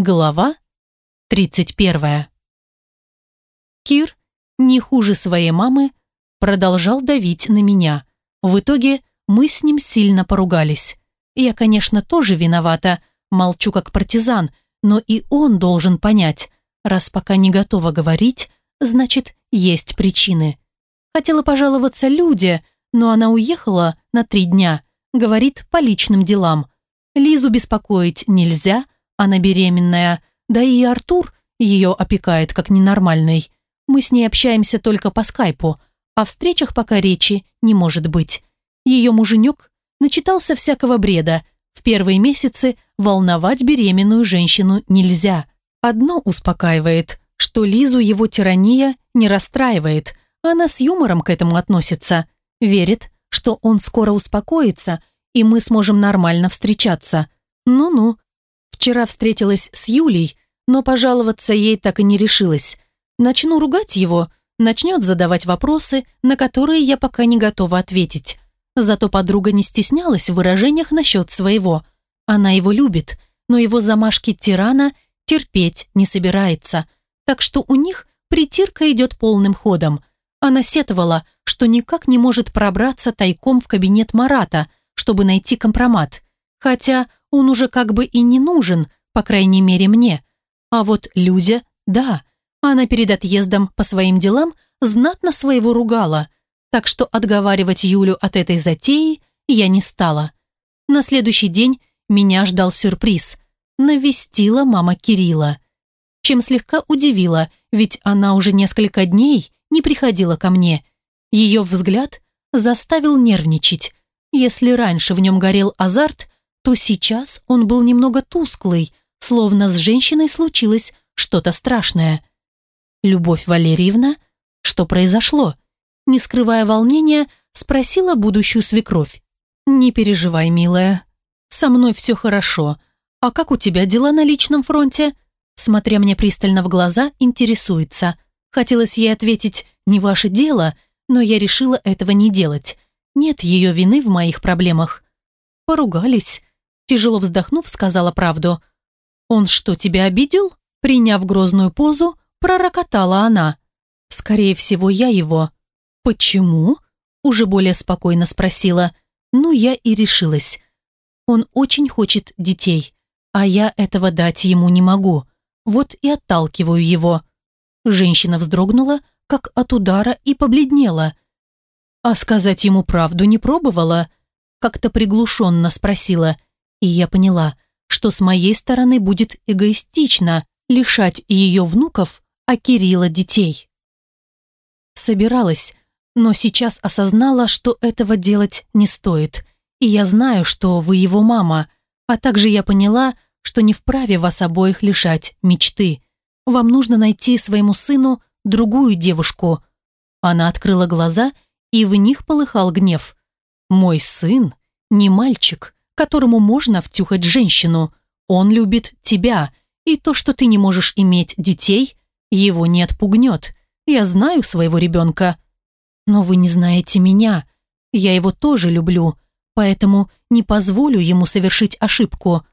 Глава 31. Кир, не хуже своей мамы, продолжал давить на меня. В итоге мы с ним сильно поругались. Я, конечно, тоже виновата, молчу как партизан, но и он должен понять, раз пока не готова говорить, значит, есть причины. Хотела пожаловаться Люде, но она уехала на три дня, говорит по личным делам. Лизу беспокоить нельзя – она беременная, да и Артур ее опекает как ненормальный. Мы с ней общаемся только по скайпу, о встречах пока речи не может быть. Ее муженек начитался всякого бреда. В первые месяцы волновать беременную женщину нельзя. Одно успокаивает, что Лизу его тирания не расстраивает. Она с юмором к этому относится. Верит, что он скоро успокоится, и мы сможем нормально встречаться. Ну-ну, Вчера встретилась с Юлей, но пожаловаться ей так и не решилась. Начну ругать его, начнет задавать вопросы, на которые я пока не готова ответить. Зато подруга не стеснялась в выражениях насчет своего. Она его любит, но его замашки тирана терпеть не собирается. Так что у них притирка идет полным ходом. Она сетовала, что никак не может пробраться тайком в кабинет Марата, чтобы найти компромат. Хотя он уже как бы и не нужен, по крайней мере мне. А вот Людя, да, она перед отъездом по своим делам знатно своего ругала, так что отговаривать Юлю от этой затеи я не стала. На следующий день меня ждал сюрприз. Навестила мама Кирилла. Чем слегка удивила, ведь она уже несколько дней не приходила ко мне. Ее взгляд заставил нервничать. Если раньше в нем горел азарт, то сейчас он был немного тусклый, словно с женщиной случилось что-то страшное. «Любовь Валерьевна, что произошло?» Не скрывая волнения, спросила будущую свекровь. «Не переживай, милая. Со мной все хорошо. А как у тебя дела на личном фронте?» Смотря мне пристально в глаза, интересуется. Хотелось ей ответить «не ваше дело», но я решила этого не делать. Нет ее вины в моих проблемах. Поругались, Тяжело вздохнув, сказала правду. «Он что, тебя обидел?» Приняв грозную позу, пророкотала она. «Скорее всего, я его». «Почему?» Уже более спокойно спросила. Ну, я и решилась. Он очень хочет детей, а я этого дать ему не могу. Вот и отталкиваю его. Женщина вздрогнула, как от удара, и побледнела. А сказать ему правду не пробовала? Как-то приглушенно спросила – и я поняла, что с моей стороны будет эгоистично лишать ее внуков, а Кирилла детей. Собиралась, но сейчас осознала, что этого делать не стоит. И я знаю, что вы его мама, а также я поняла, что не вправе вас обоих лишать мечты. Вам нужно найти своему сыну другую девушку. Она открыла глаза, и в них полыхал гнев. «Мой сын не мальчик, которому можно втюхать женщину. Он любит тебя, и то, что ты не можешь иметь детей, его не отпугнет. Я знаю своего ребенка. Но вы не знаете меня. Я его тоже люблю, поэтому не позволю ему совершить ошибку.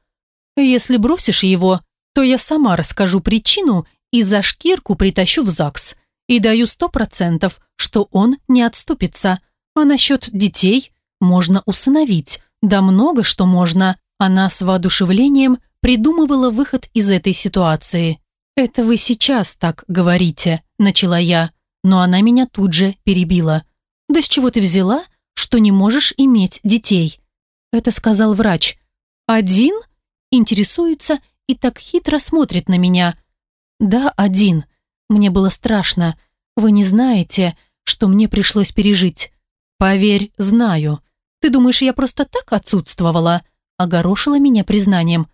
Если бросишь его, то я сама расскажу причину и за шкирку притащу в ЗАГС. И даю сто процентов, что он не отступится. А насчет детей можно усыновить. Да много что можно. Она с воодушевлением придумывала выход из этой ситуации. «Это вы сейчас так говорите», – начала я, но она меня тут же перебила. «Да с чего ты взяла, что не можешь иметь детей?» Это сказал врач. «Один?» – интересуется и так хитро смотрит на меня. «Да, один. Мне было страшно. Вы не знаете, что мне пришлось пережить. Поверь, знаю. Ты думаешь, я просто так отсутствовала?» Огорошила меня признанием.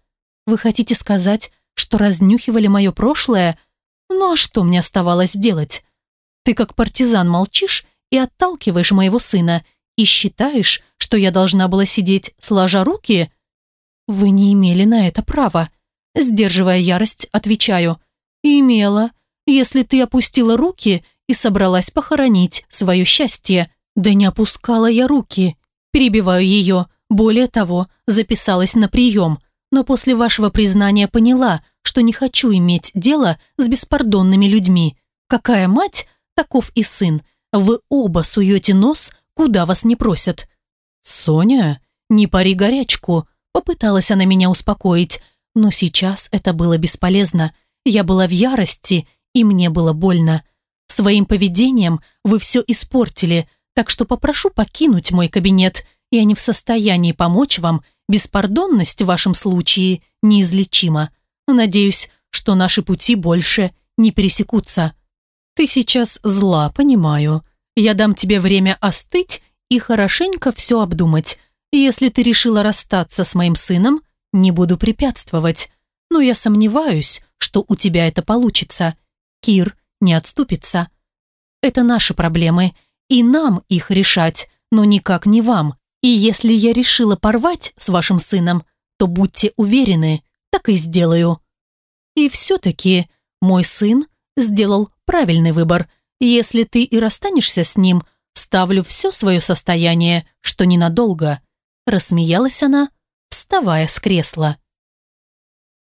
«Вы хотите сказать, что разнюхивали мое прошлое? Ну а что мне оставалось делать? Ты как партизан молчишь и отталкиваешь моего сына и считаешь, что я должна была сидеть сложа руки?» «Вы не имели на это права». Сдерживая ярость, отвечаю. «Имела, если ты опустила руки и собралась похоронить свое счастье. Да не опускала я руки. Перебиваю ее. Более того, записалась на прием, но после вашего признания поняла, что не хочу иметь дело с беспардонными людьми. Какая мать, таков и сын. Вы оба суете нос, куда вас не просят. Соня, не пари горячку, попыталась она меня успокоить, но сейчас это было бесполезно. Я была в ярости, и мне было больно. Своим поведением вы все испортили, так что попрошу покинуть мой кабинет. Я не в состоянии помочь вам, беспардонность в вашем случае неизлечима. Надеюсь, что наши пути больше не пересекутся. Ты сейчас зла, понимаю. Я дам тебе время остыть и хорошенько все обдумать. Если ты решила расстаться с моим сыном, не буду препятствовать. Но я сомневаюсь, что у тебя это получится. Кир не отступится. Это наши проблемы, и нам их решать, но никак не вам. И если я решила порвать с вашим сыном, то будьте уверены, так и сделаю. И все-таки мой сын сделал правильный выбор. Если ты и расстанешься с ним, ставлю все свое состояние, что ненадолго. Рассмеялась она, вставая с кресла.